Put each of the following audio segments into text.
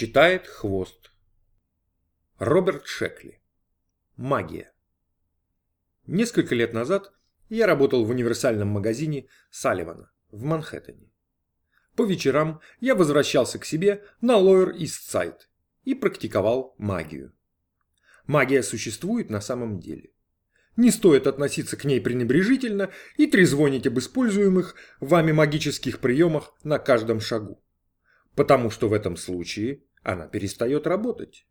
Читает хвост. Роберт Шекли. Магия. Несколько лет назад я работал в универсальном магазине Салливана в Манхэттене. По вечерам я возвращался к себе на Lower East Side и практиковал магию. Магия существует на самом деле. Не стоит относиться к ней пренебрежительно и трезвонить об используемых вами магических приемах на каждом шагу. Потому что в этом случае она перестает работать.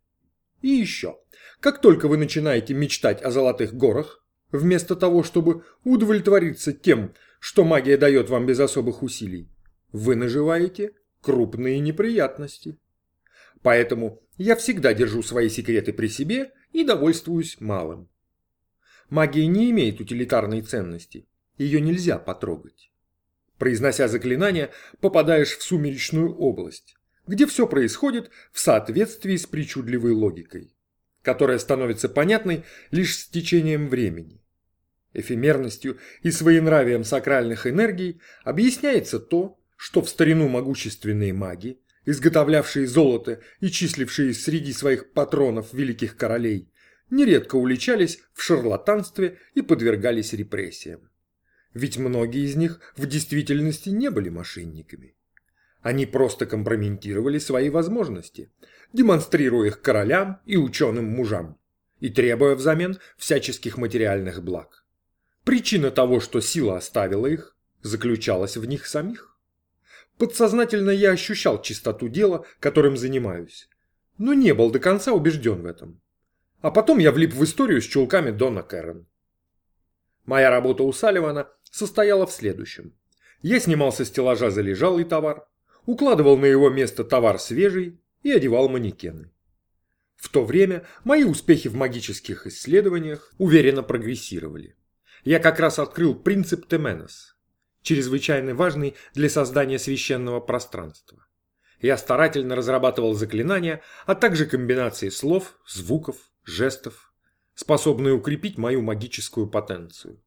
И еще, как только вы начинаете мечтать о золотых горах, вместо того, чтобы удовлетвориться тем, что магия дает вам без особых усилий, вы наживаете крупные неприятности. Поэтому я всегда держу свои секреты при себе и довольствуюсь малым. Магия не имеет утилитарной ценности, ее нельзя потрогать. Произнося заклинание, попадаешь в сумеречную область, где все происходит в соответствии с причудливой логикой, которая становится понятной лишь с течением времени. Эфемерностью и своенравием сакральных энергий объясняется то, что в старину могущественные маги, изготовлявшие золото и числившие среди своих патронов великих королей, нередко уличались в шарлатанстве и подвергались репрессиям. Ведь многие из них в действительности не были мошенниками. Они просто компрометировали свои возможности, демонстрируя их королям и ученым мужам, и требуя взамен всяческих материальных благ. Причина того, что сила оставила их, заключалась в них самих. Подсознательно я ощущал чистоту дела, которым занимаюсь, но не был до конца убежден в этом. А потом я влип в историю с чулками Дона Кэрон. Моя работа у Салливана состояла в следующем. Я снимал со стеллажа залежалый товар, укладывал на его место товар свежий и одевал манекены. В то время мои успехи в магических исследованиях уверенно прогрессировали. Я как раз открыл принцип Теменос, чрезвычайно важный для создания священного пространства. Я старательно разрабатывал заклинания, а также комбинации слов, звуков, жестов, способные укрепить мою магическую потенцию.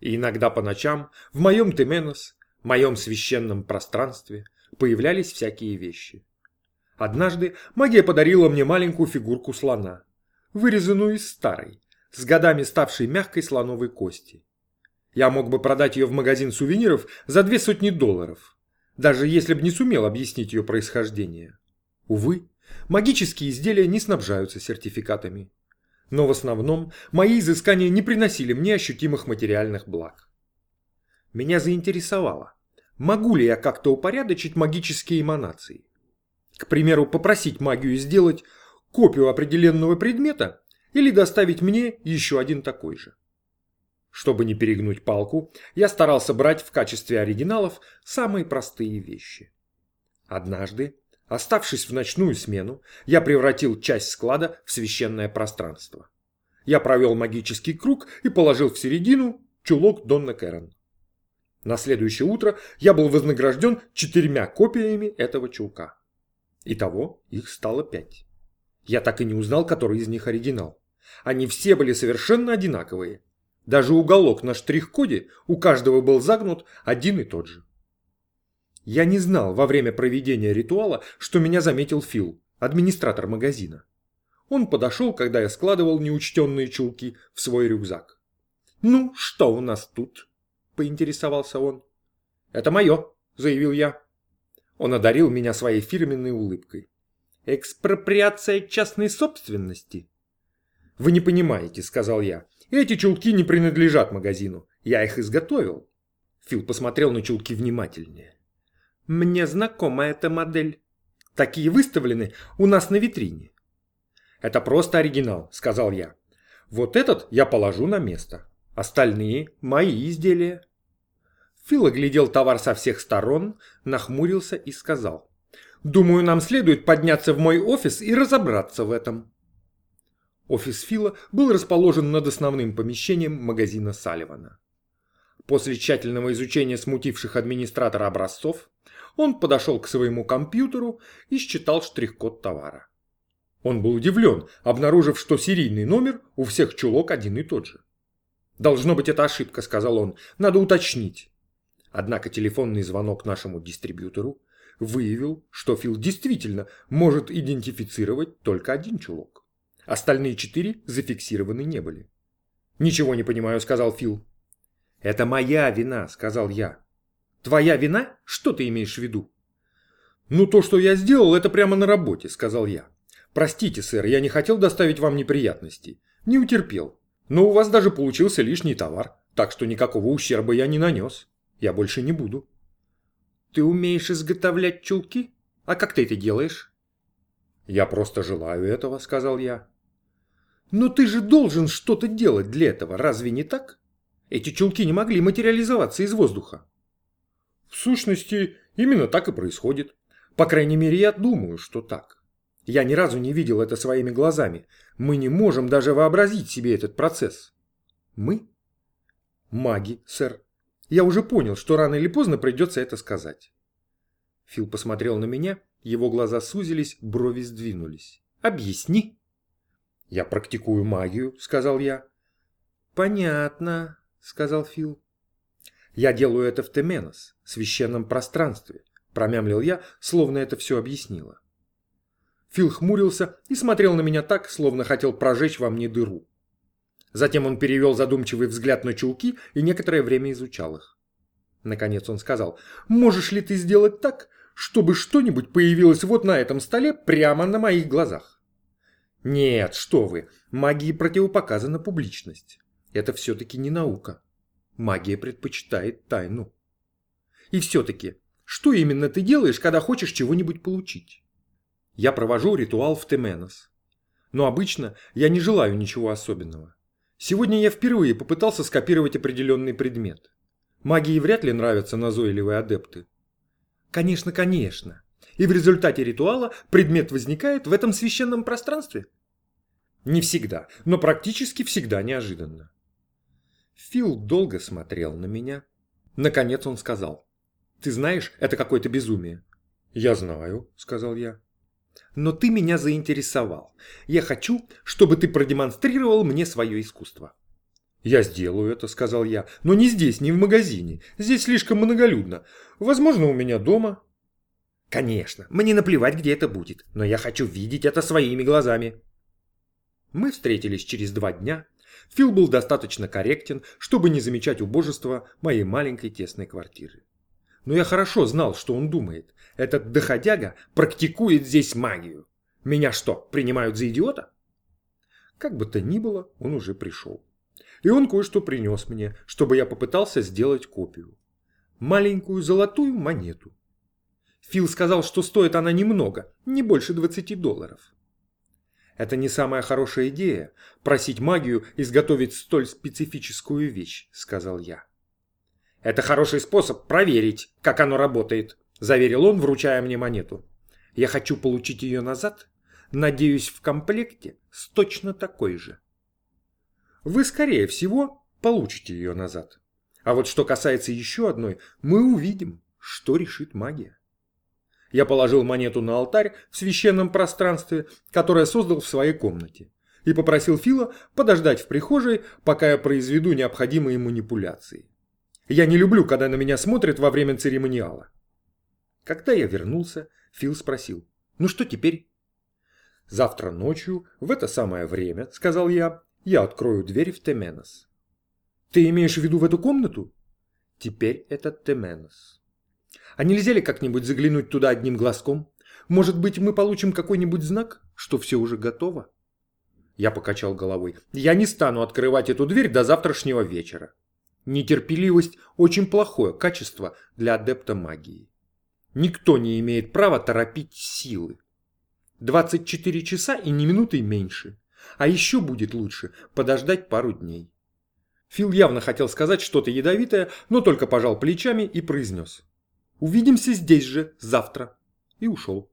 И иногда по ночам в моем Теменос, моем священном пространстве, появлялись всякие вещи. Однажды магия подарила мне маленькую фигурку слона, вырезанную из старой, с годами ставшей мягкой слоновой кости. Я мог бы продать ее в магазин сувениров за две сотни долларов, даже если бы не сумел объяснить ее происхождение. Увы, магические изделия не снабжаются сертификатами. Но в основном мои изыскания не приносили мне ощутимых материальных благ. Меня заинтересовало, могу ли я как-то упорядочить магические эманации. К примеру, попросить магию сделать копию определенного предмета или доставить мне еще один такой же. Чтобы не перегнуть палку, я старался брать в качестве оригиналов самые простые вещи. Однажды, оставшись в ночную смену, я превратил часть склада в священное пространство. Я провел магический круг и положил в середину чулок Донна Кэрон. На следующее утро я был вознагражден четырьмя копиями этого чулка. Итого их стало пять. Я так и не узнал, который из них оригинал. Они все были совершенно одинаковые. Даже уголок на штрих-коде у каждого был загнут один и тот же. Я не знал во время проведения ритуала, что меня заметил Фил, администратор магазина. Он подошел, когда я складывал неучтенные чулки в свой рюкзак. «Ну, что у нас тут?» – поинтересовался он. «Это мое», – заявил я. Он одарил меня своей фирменной улыбкой. «Экспроприация частной собственности?» «Вы не понимаете», – сказал я. «Эти чулки не принадлежат магазину. Я их изготовил». Фил посмотрел на чулки внимательнее. «Мне знакома эта модель. Такие выставлены у нас на витрине». «Это просто оригинал», – сказал я. «Вот этот я положу на место. Остальные – мои изделия». Фил оглядел товар со всех сторон, нахмурился и сказал. «Думаю, нам следует подняться в мой офис и разобраться в этом». Офис Фила был расположен над основным помещением магазина Салливана. После тщательного изучения смутивших администратора образцов, он подошел к своему компьютеру и считал штрих-код товара. Он был удивлен, обнаружив, что серийный номер у всех чулок один и тот же. «Должно быть, это ошибка», — сказал он. «Надо уточнить». Однако телефонный звонок нашему дистрибьютору выявил, что Фил действительно может идентифицировать только один чулок. Остальные четыре зафиксированы не были. «Ничего не понимаю», — сказал Фил. «Это моя вина», — сказал я. «Твоя вина? Что ты имеешь в виду?» «Ну, то, что я сделал, это прямо на работе», — сказал я. «Простите, сэр, я не хотел доставить вам неприятностей. Не утерпел. Но у вас даже получился лишний товар, так что никакого ущерба я не нанес. Я больше не буду». «Ты умеешь изготовлять чулки? А как ты это делаешь?» «Я просто желаю этого», — сказал я. «Но ты же должен что-то делать для этого, разве не так? Эти чулки не могли материализоваться из воздуха». «В сущности, именно так и происходит. По крайней мере, я думаю, что так. Я ни разу не видел это своими глазами. Мы не можем даже вообразить себе этот процесс». «Мы?» «Маги, сэр. Я уже понял, что рано или поздно придется это сказать». Фил посмотрел на меня, его глаза сузились, брови сдвинулись. «Объясни». «Я практикую магию», — сказал я. «Понятно», — сказал Фил. «Я делаю это в Теменос, священном пространстве», — промямлил я, словно это все объяснило. Фил хмурился и смотрел на меня так, словно хотел прожечь во мне дыру. Затем он перевел задумчивый взгляд на чулки и некоторое время изучал их. Наконец он сказал, «Можешь ли ты сделать так, чтобы что-нибудь появилось вот на этом столе прямо на моих глазах?» Нет, что вы, магии противопоказана публичность. Это все-таки не наука. Магия предпочитает тайну. И все-таки, что именно ты делаешь, когда хочешь чего-нибудь получить? Я провожу ритуал в Теменос. Но обычно я не желаю ничего особенного. Сегодня я впервые попытался скопировать определенный предмет. Магии вряд ли нравятся назойливые адепты. Конечно, конечно. И в результате ритуала предмет возникает в этом священном пространстве? Не всегда, но практически всегда неожиданно. Фил долго смотрел на меня. Наконец он сказал. «Ты знаешь, это какое-то безумие». «Я знаю», — сказал я. «Но ты меня заинтересовал. Я хочу, чтобы ты продемонстрировал мне свое искусство». «Я сделаю это», — сказал я. «Но не здесь, не в магазине. Здесь слишком многолюдно. Возможно, у меня дома». Конечно, мне наплевать, где это будет, но я хочу видеть это своими глазами. Мы встретились через два дня. Фил был достаточно корректен, чтобы не замечать убожества моей маленькой тесной квартиры. Но я хорошо знал, что он думает. Этот доходяга практикует здесь магию. Меня что, принимают за идиота? Как бы то ни было, он уже пришел. И он кое-что принес мне, чтобы я попытался сделать копию. Маленькую золотую монету. Фил сказал, что стоит она немного, не больше 20 долларов. Это не самая хорошая идея – просить магию изготовить столь специфическую вещь, сказал я. Это хороший способ проверить, как оно работает, заверил он, вручая мне монету. Я хочу получить ее назад, надеюсь, в комплекте с точно такой же. Вы, скорее всего, получите ее назад. А вот что касается еще одной, мы увидим, что решит магия. Я положил монету на алтарь в священном пространстве, которое создал в своей комнате, и попросил Фила подождать в прихожей, пока я произведу необходимые манипуляции. Я не люблю, когда на меня смотрят во время церемониала. Когда я вернулся, Фил спросил, «Ну что теперь?» «Завтра ночью, в это самое время, — сказал я, — я открою дверь в Теменос». «Ты имеешь в виду в эту комнату?» «Теперь это Теменос». А нельзя ли как-нибудь заглянуть туда одним глазком? Может быть, мы получим какой-нибудь знак, что все уже готово? Я покачал головой. Я не стану открывать эту дверь до завтрашнего вечера. Нетерпеливость – очень плохое качество для адепта магии. Никто не имеет права торопить силы. 24 часа и ни минуты меньше. А еще будет лучше подождать пару дней. Фил явно хотел сказать что-то ядовитое, но только пожал плечами и произнес. Увидимся здесь же завтра. И ушел.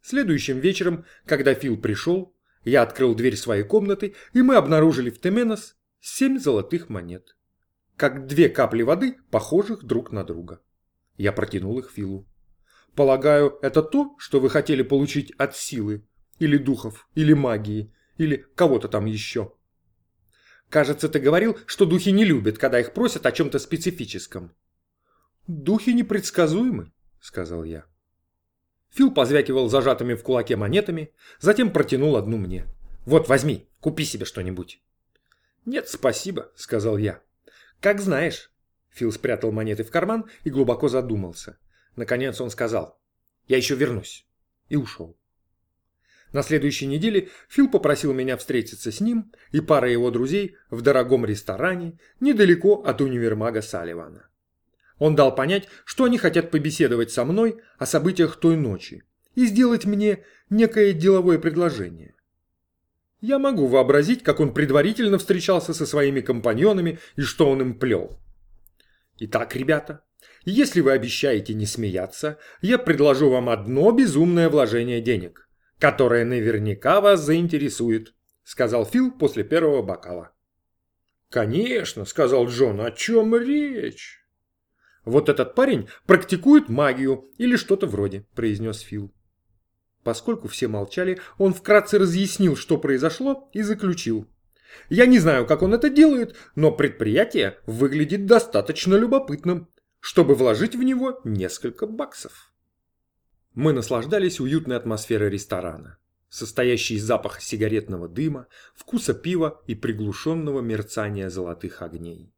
Следующим вечером, когда Фил пришел, я открыл дверь своей комнаты, и мы обнаружили в Теменос семь золотых монет. Как две капли воды, похожих друг на друга. Я протянул их Филу. Полагаю, это то, что вы хотели получить от силы, или духов, или магии, или кого-то там еще. Кажется, ты говорил, что духи не любят, когда их просят о чем-то специфическом. «Духи непредсказуемы», – сказал я. Фил позвякивал зажатыми в кулаке монетами, затем протянул одну мне. «Вот, возьми, купи себе что-нибудь». «Нет, спасибо», – сказал я. «Как знаешь». Фил спрятал монеты в карман и глубоко задумался. Наконец он сказал «Я еще вернусь» и ушел. На следующей неделе Фил попросил меня встретиться с ним и парой его друзей в дорогом ресторане недалеко от универмага Салливана. Он дал понять, что они хотят побеседовать со мной о событиях той ночи и сделать мне некое деловое предложение. Я могу вообразить, как он предварительно встречался со своими компаньонами и что он им плел. Итак, ребята, если вы обещаете не смеяться, я предложу вам одно безумное вложение денег, которое наверняка вас заинтересует, сказал Фил после первого бокала. Конечно, сказал Джон, о чем речь? Вот этот парень практикует магию или что-то вроде, произнес Фил. Поскольку все молчали, он вкратце разъяснил, что произошло, и заключил. Я не знаю, как он это делает, но предприятие выглядит достаточно любопытным, чтобы вложить в него несколько баксов. Мы наслаждались уютной атмосферой ресторана, состоящей из запаха сигаретного дыма, вкуса пива и приглушенного мерцания золотых огней.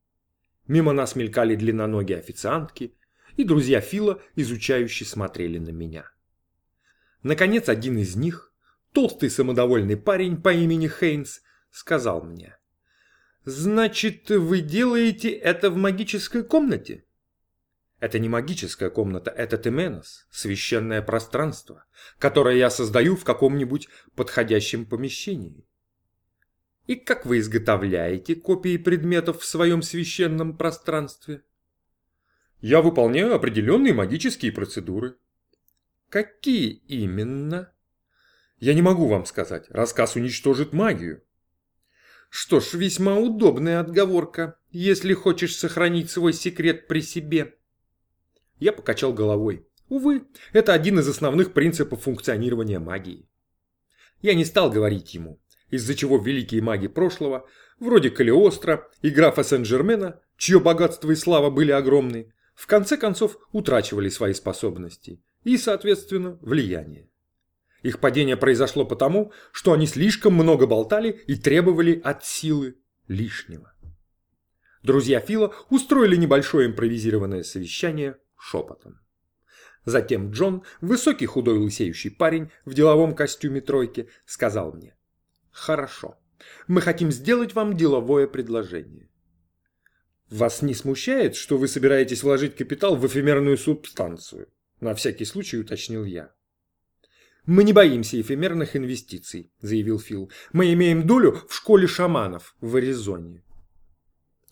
Мимо нас мелькали длинноногие официантки, и друзья Фила изучающе смотрели на меня. Наконец, один из них, толстый самодовольный парень по имени Хейнс, сказал мне. «Значит, вы делаете это в магической комнате?» Это не магическая комната, это Теменос, священное пространство, которое я создаю в каком-нибудь подходящем помещении. И как вы изготовляете копии предметов в своем священном пространстве? Я выполняю определенные магические процедуры. Какие именно? Я не могу вам сказать. Рассказ уничтожит магию. Что ж, весьма удобная отговорка, если хочешь сохранить свой секрет при себе. Я покачал головой. Увы, это один из основных принципов функционирования магии. Я не стал говорить ему, из-за чего великие маги прошлого, вроде Калиостро и графа Сен-Жермена, чье богатство и слава были огромны, в конце концов утрачивали свои способности и, соответственно, влияние. Их падение произошло потому, что они слишком много болтали и требовали от силы лишнего. Друзья Фила устроили небольшое импровизированное совещание шепотом. Затем Джон, высокий худой лысеющий парень в деловом костюме тройки, сказал мне. «Хорошо, мы хотим сделать вам деловое предложение. Вас не смущает, что вы собираетесь вложить капитал в эфемерную субстанцию?» На всякий случай уточнил я. «Мы не боимся эфемерных инвестиций», – заявил Фил. «Мы имеем долю в школе шаманов в Аризоне».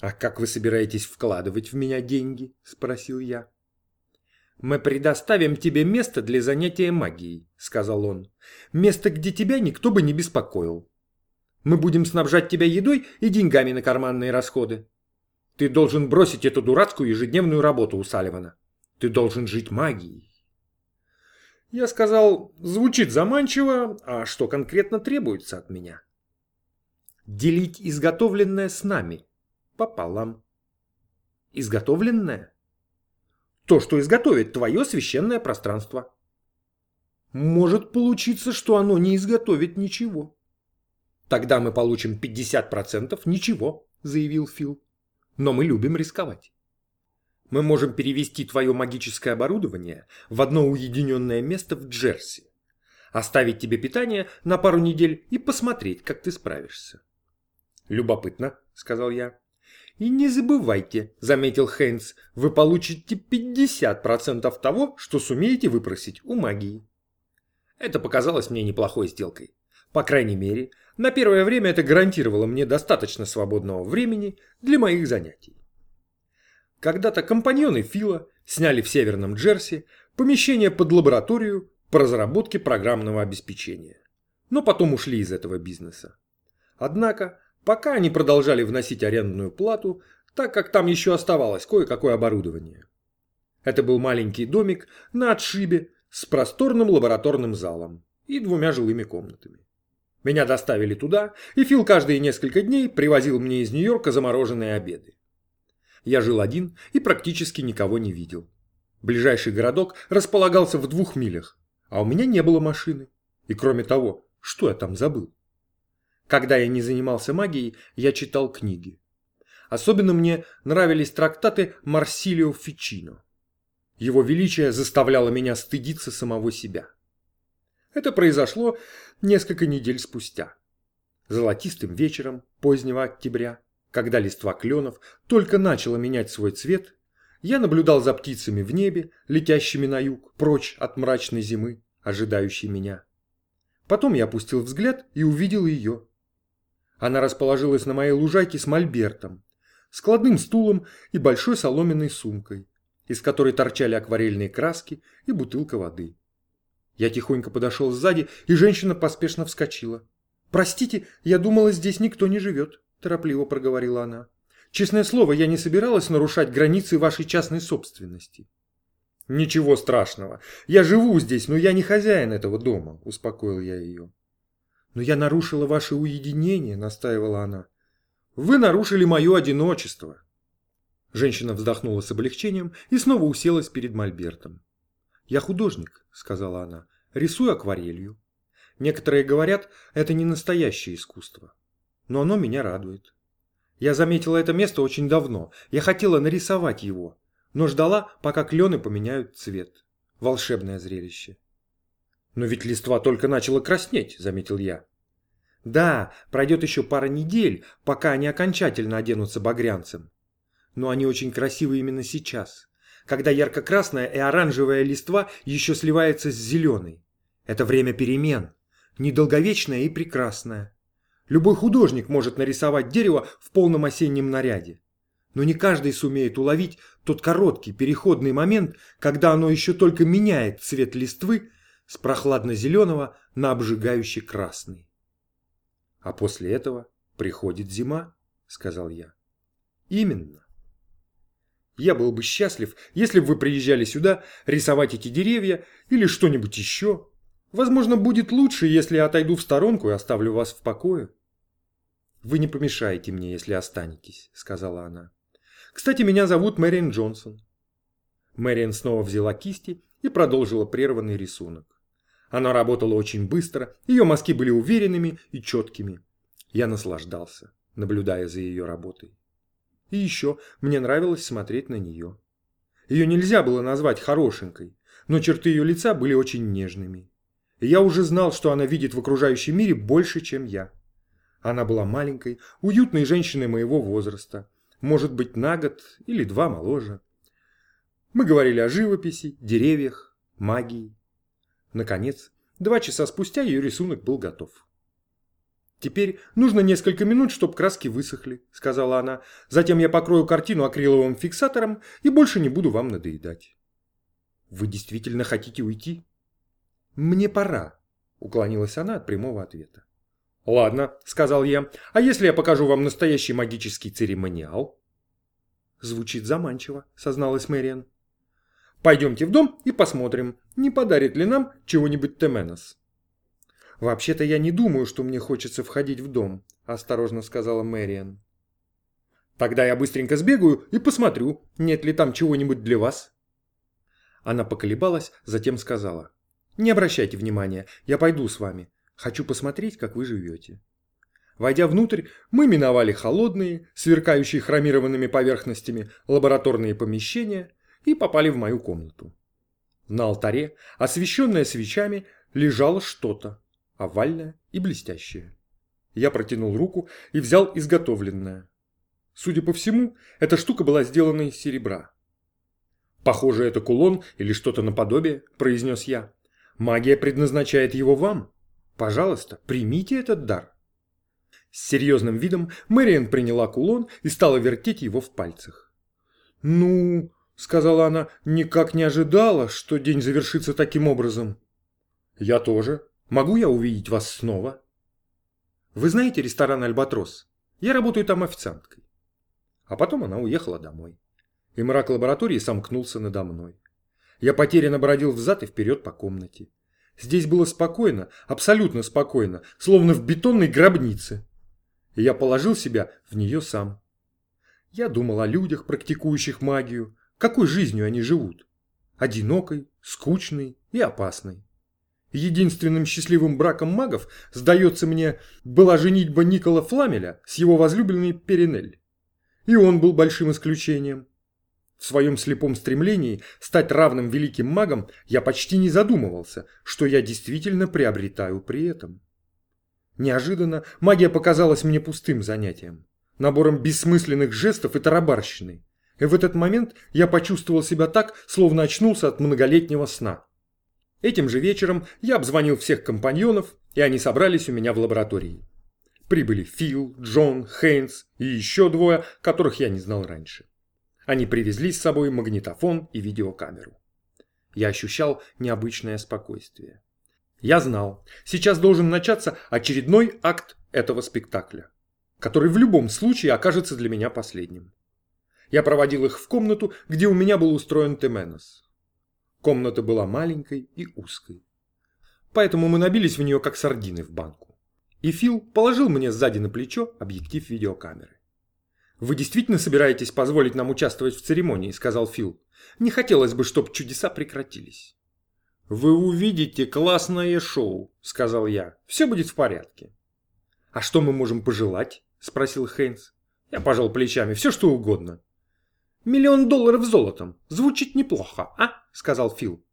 «А как вы собираетесь вкладывать в меня деньги?» – спросил я. «Мы предоставим тебе место для занятия магией», – сказал он. «Место, где тебя никто бы не беспокоил. Мы будем снабжать тебя едой и деньгами на карманные расходы. Ты должен бросить эту дурацкую ежедневную работу у Салливана. Ты должен жить магией». Я сказал, звучит заманчиво, а что конкретно требуется от меня? Делить изготовленное с нами пополам. Изготовленное? То, что изготовит твое священное пространство. Может получиться, что оно не изготовит ничего. Тогда мы получим 50% ничего, заявил Фил. Но мы любим рисковать. Мы можем перевести твое магическое оборудование в одно уединенное место в Джерси, оставить тебе питание на пару недель и посмотреть, как ты справишься. Любопытно, сказал я. «И не забывайте», – заметил Хейнс, – «вы получите 50% того, что сумеете выпросить у магии». Это показалось мне неплохой сделкой. По крайней мере, на первое время это гарантировало мне достаточно свободного времени для моих занятий. Когда-то компаньоны Фила сняли в Северном Джерси помещение под лабораторию по разработке программного обеспечения, но потом ушли из этого бизнеса. Однако Пока они продолжали вносить арендную плату, так как там еще оставалось кое-какое оборудование. Это был маленький домик на отшибе с просторным лабораторным залом и двумя жилыми комнатами. Меня доставили туда, и Фил каждые несколько дней привозил мне из Нью-Йорка замороженные обеды. Я жил один и практически никого не видел. Ближайший городок располагался в двух милях, а у меня не было машины. И кроме того, что я там забыл? Когда я не занимался магией, я читал книги. Особенно мне нравились трактаты Марсилио Фичино. Его величие заставляло меня стыдиться самого себя. Это произошло несколько недель спустя. Золотистым вечером позднего октября, когда листва кленов только начала менять свой цвет, я наблюдал за птицами в небе, летящими на юг, прочь от мрачной зимы, ожидающей меня. Потом я опустил взгляд и увидел ее. Она расположилась на моей лужайке с мольбертом, складным стулом и большой соломенной сумкой, из которой торчали акварельные краски и бутылка воды. Я тихонько подошел сзади, и женщина поспешно вскочила. «Простите, я думала, здесь никто не живет», – торопливо проговорила она. «Честное слово, я не собиралась нарушать границы вашей частной собственности». «Ничего страшного. Я живу здесь, но я не хозяин этого дома», – успокоил я ее. «Но я нарушила ваше уединение», – настаивала она. «Вы нарушили мое одиночество». Женщина вздохнула с облегчением и снова уселась перед мольбертом. «Я художник», – сказала она, – «рисую акварелью. Некоторые говорят, это не настоящее искусство. Но оно меня радует. Я заметила это место очень давно. Я хотела нарисовать его, но ждала, пока клены поменяют цвет. Волшебное зрелище. «Но ведь листва только начала краснеть», – заметил я. «Да, пройдет еще пара недель, пока они окончательно оденутся багрянцем. Но они очень красивы именно сейчас, когда ярко-красная и оранжевая листва еще сливается с зеленой. Это время перемен, недолговечное и прекрасное. Любой художник может нарисовать дерево в полном осеннем наряде. Но не каждый сумеет уловить тот короткий переходный момент, когда оно еще только меняет цвет листвы с прохладно-зеленого на обжигающий красный. А после этого приходит зима, сказал я. Именно. Я был бы счастлив, если бы вы приезжали сюда рисовать эти деревья или что-нибудь еще. Возможно, будет лучше, если я отойду в сторонку и оставлю вас в покое. «Вы не помешаете мне, если останетесь», — сказала она. «Кстати, меня зовут Мэриан Джонсон». Мэриан снова взяла кисти и продолжила прерванный рисунок. Она работала очень быстро, ее мазки были уверенными и четкими. Я наслаждался, наблюдая за ее работой. И еще мне нравилось смотреть на нее. Ее нельзя было назвать хорошенькой, но черты ее лица были очень нежными. И я уже знал, что она видит в окружающем мире больше, чем я. Она была маленькой, уютной женщиной моего возраста, может быть, на год или два моложе. Мы говорили о живописи, деревьях, магии. Наконец, два часа спустя ее рисунок был готов. «Теперь нужно несколько минут, чтобы краски высохли», — сказала она. «Затем я покрою картину акриловым фиксатором и больше не буду вам надоедать». «Вы действительно хотите уйти?» «Мне пора», — уклонилась она от прямого ответа. «Ладно», — сказал я. «А если я покажу вам настоящий магический церемониал?» «Звучит заманчиво», — созналась Мэриан. «Пойдемте в дом и посмотрим, не подарит ли нам чего-нибудь Теменос». «Вообще-то я не думаю, что мне хочется входить в дом», – осторожно сказала Мэриан. «Тогда я быстренько сбегаю и посмотрю, нет ли там чего-нибудь для вас». Она поколебалась, затем сказала. «Не обращайте внимания, я пойду с вами. Хочу посмотреть, как вы живете». Войдя внутрь, мы миновали холодные, сверкающие хромированными поверхностями лабораторные помещения и попали в мою комнату. На алтаре, освещенное свечами, лежало что-то, овальное и блестящее. Я протянул руку и взял изготовленное. Судя по всему, эта штука была сделана из серебра. «Похоже, это кулон или что-то наподобие», – произнес я. «Магия предназначает его вам». Пожалуйста, примите этот дар. С серьезным видом Мэриан приняла кулон и стала вертеть его в пальцах. «Ну, — сказала она, — никак не ожидала, что день завершится таким образом». «Я тоже. Могу я увидеть вас снова?» «Вы знаете ресторан «Альбатрос»? Я работаю там официанткой». А потом она уехала домой. И мрак лаборатории сомкнулся надо мной. Я потерянно бродил взад и вперед по комнате. Здесь было спокойно, абсолютно спокойно, словно в бетонной гробнице. И я положил себя в нее сам. Я думал о людях, практикующих магию, какой жизнью они живут. одинокой, скучной и опасной. Единственным счастливым браком магов, сдается мне, была женитьба Никола Фламеля с его возлюбленной Перинель. И он был большим исключением. В своем слепом стремлении стать равным великим магом я почти не задумывался, что я действительно приобретаю при этом. Неожиданно магия показалась мне пустым занятием, набором бессмысленных жестов и тарабарщины. И в этот момент я почувствовал себя так, словно очнулся от многолетнего сна. Этим же вечером я обзвонил всех компаньонов, и они собрались у меня в лаборатории. Прибыли Фил, Джон, Хейнс и еще двое, которых я не знал раньше. Они привезли с собой магнитофон и видеокамеру. Я ощущал необычное спокойствие. Я знал, сейчас должен начаться очередной акт этого спектакля, который в любом случае окажется для меня последним. Я проводил их в комнату, где у меня был устроен Теменос. Комната была маленькой и узкой. Поэтому мы набились в нее, как сардины в банку. И Фил положил мне сзади на плечо объектив видеокамеры. «Вы действительно собираетесь позволить нам участвовать в церемонии?» – сказал Фил. «Не хотелось бы, чтобы чудеса прекратились». «Вы увидите классное шоу», – сказал я. «Все будет в порядке». «А что мы можем пожелать?» – спросил Хейнс. Я пожал плечами. «Все что угодно». «Миллион долларов золотом. Звучит неплохо, а?» – сказал Фил.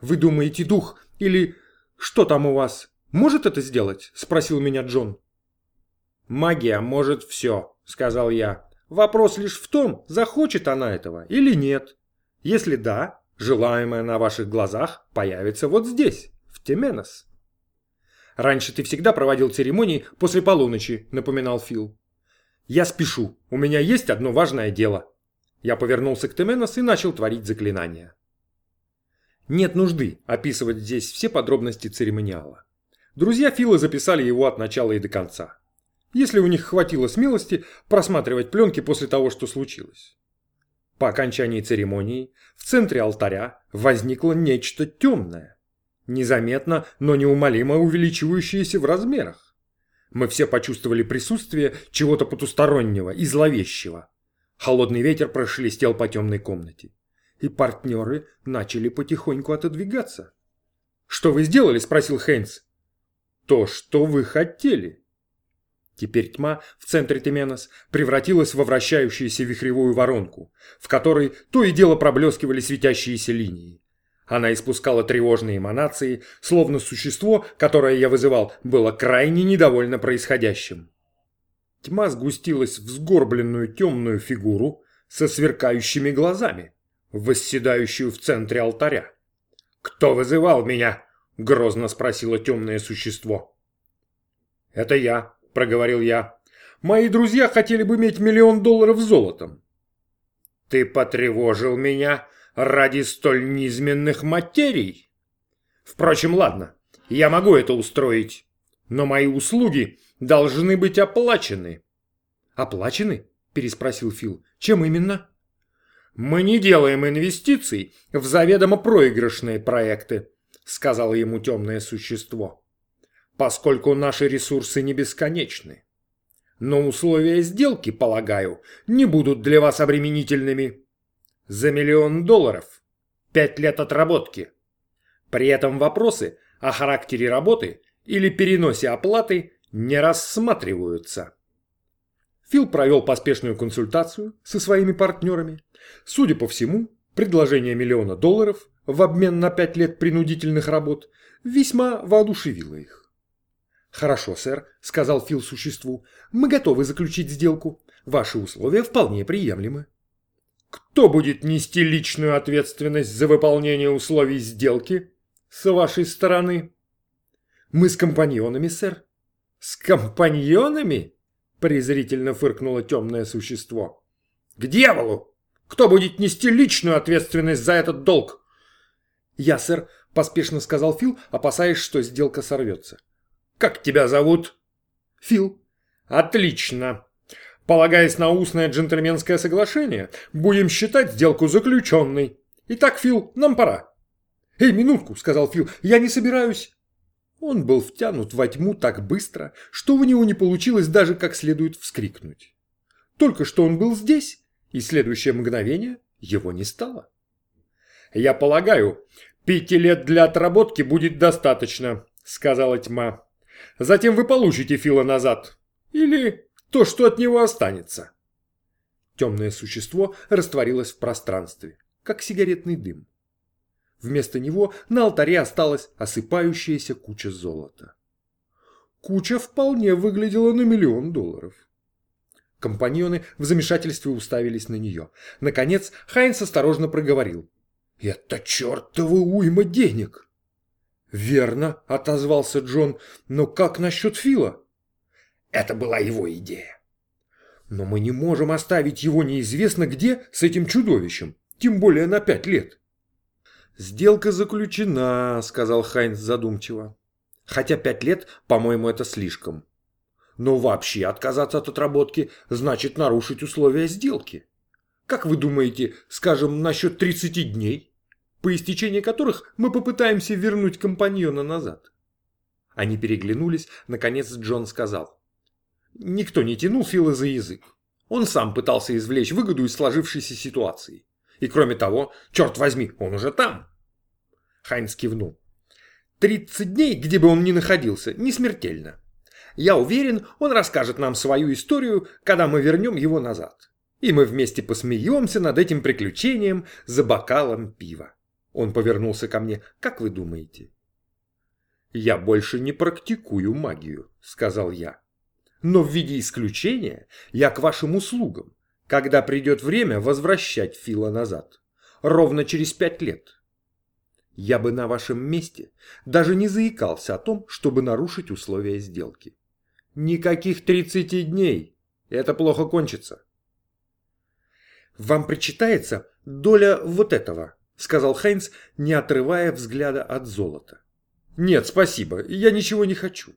«Вы думаете, дух или что там у вас может это сделать?» – спросил меня Джон. «Магия может все», – сказал я. «Вопрос лишь в том, захочет она этого или нет. Если да, желаемое на ваших глазах появится вот здесь, в Теменос». «Раньше ты всегда проводил церемонии после полуночи», – напоминал Фил. «Я спешу. У меня есть одно важное дело». Я повернулся к Теменос и начал творить заклинания. Нет нужды описывать здесь все подробности церемониала. Друзья Фила записали его от начала и до конца. Если у них хватило смелости просматривать пленки после того, что случилось. По окончании церемонии в центре алтаря возникло нечто темное. Незаметно, но неумолимо увеличивающееся в размерах. Мы все почувствовали присутствие чего-то потустороннего и зловещего. Холодный ветер прошелестел по темной комнате. И партнеры начали потихоньку отодвигаться. «Что вы сделали?» – спросил Хейнс. «То, что вы хотели». Теперь тьма в центре Теменос превратилась во вращающуюся вихревую воронку, в которой то и дело проблескивали светящиеся линии. Она испускала тревожные эманации, словно существо, которое я вызывал, было крайне недовольно происходящим. Тьма сгустилась в сгорбленную темную фигуру со сверкающими глазами, восседающую в центре алтаря. «Кто вызывал меня?» — грозно спросило темное существо. «Это я», — проговорил я. «Мои друзья хотели бы иметь миллион долларов золотом». «Ты потревожил меня ради столь низменных материй?» «Впрочем, ладно, я могу это устроить, но мои услуги должны быть оплачены». «Оплачены?» – переспросил Фил. «Чем именно?» «Мы не делаем инвестиций в заведомо проигрышные проекты», – сказала ему темное существо, «поскольку наши ресурсы не бесконечны. Но условия сделки, полагаю, не будут для вас обременительными. За миллион долларов, пять лет отработки. При этом вопросы о характере работы или переносе оплаты не рассматриваются. Фил провел поспешную консультацию со своими партнерами. Судя по всему, предложение миллиона долларов в обмен на пять лет принудительных работ весьма воодушевило их. «Хорошо, сэр», — сказал Фил существу, — «мы готовы заключить сделку. Ваши условия вполне приемлемы». «Кто будет нести личную ответственность за выполнение условий сделки с вашей стороны?» «Мы с компаньонами, сэр». «С компаньонами?» презрительно фыркнуло темное существо. «К дьяволу! Кто будет нести личную ответственность за этот долг?» «Я, сэр», – поспешно сказал Фил, опасаясь, что сделка сорвется. «Как тебя зовут?» «Фил». «Отлично. Полагаясь на устное джентльменское соглашение, будем считать сделку заключенной. Итак, Фил, нам пора». «Эй, минутку», – сказал Фил, – «я не собираюсь». Он был втянут во тьму так быстро, что у него не получилось даже как следует вскрикнуть. Только что он был здесь, и следующее мгновение его не стало. «Я полагаю, пяти лет для отработки будет достаточно», — сказала тьма. «Затем вы получите Фила назад. Или то, что от него останется». Темное существо растворилось в пространстве, как сигаретный дым. Вместо него на алтаре осталась осыпающаяся куча золота. Куча вполне выглядела на миллион долларов. Компаньоны в замешательстве уставились на нее. Наконец Хайнс осторожно проговорил. «Это чертова уйма денег!» «Верно», — отозвался Джон, — «но как насчет Фила?» Это была его идея. «Но мы не можем оставить его неизвестно где с этим чудовищем, тем более на пять лет». «Сделка заключена», — сказал Хайнс задумчиво. «Хотя пять лет, по-моему, это слишком. Но вообще отказаться от отработки значит нарушить условия сделки. Как вы думаете, скажем, насчет 30 дней, по истечении которых мы попытаемся вернуть компаньона назад? Они переглянулись, наконец Джон сказал. Никто не тянул Фила за язык. Он сам пытался извлечь выгоду из сложившейся ситуации. И кроме того, черт возьми, он уже там. Хайнс кивнул. 30 дней, где бы он ни находился, не смертельно. Я уверен, он расскажет нам свою историю, когда мы вернем его назад. И мы вместе посмеемся над этим приключением за бокалом пива. Он повернулся ко мне. Как вы думаете? «Я больше не практикую магию», — сказал я. «Но в виде исключения я к вашим услугам, когда придет время возвращать Фила назад. Ровно через пять лет. Я бы на вашем месте даже не заикался о том, чтобы нарушить условия сделки. Никаких 30 дней. Это плохо кончится. «Вам причитается доля вот этого», — сказал Хайнс, не отрывая взгляда от золота. «Нет, спасибо, я ничего не хочу».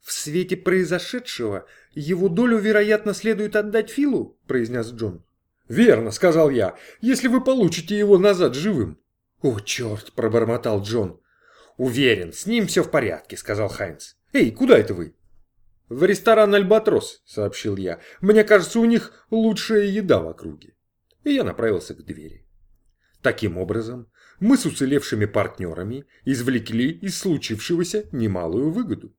«В свете произошедшего его долю, вероятно, следует отдать Филу», — произнес Джон. «Верно», — сказал я, — «если вы получите его назад живым». «О, черт!» – пробормотал Джон. «Уверен, с ним все в порядке», – сказал Хайнц. «Эй, куда это вы?» «В ресторан «Альбатрос», – сообщил я. «Мне кажется, у них лучшая еда в округе». И я направился к двери. Таким образом, мы с уцелевшими партнерами извлекли из случившегося немалую выгоду.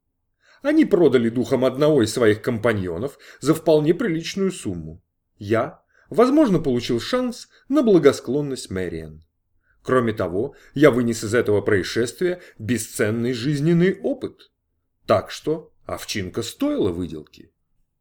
Они продали духом одного из своих компаньонов за вполне приличную сумму. Я, возможно, получил шанс на благосклонность Мэриан. Кроме того, я вынес из этого происшествия бесценный жизненный опыт. Так что овчинка стоила выделки.